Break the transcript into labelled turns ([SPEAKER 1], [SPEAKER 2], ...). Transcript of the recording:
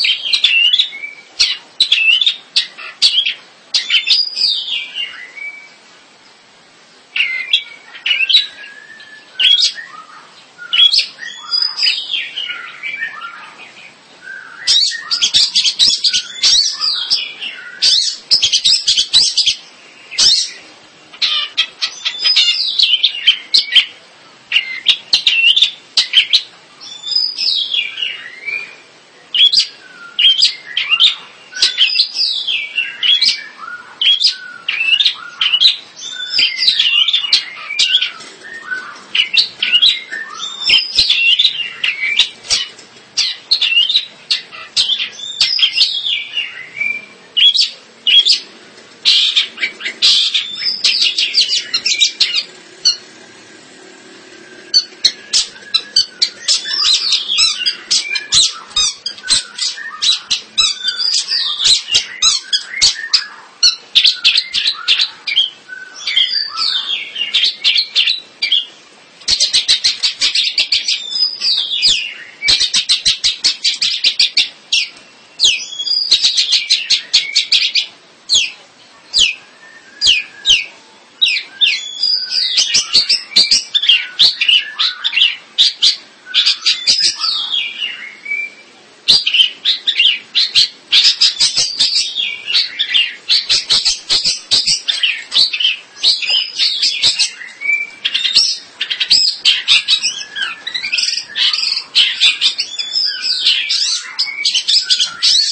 [SPEAKER 1] you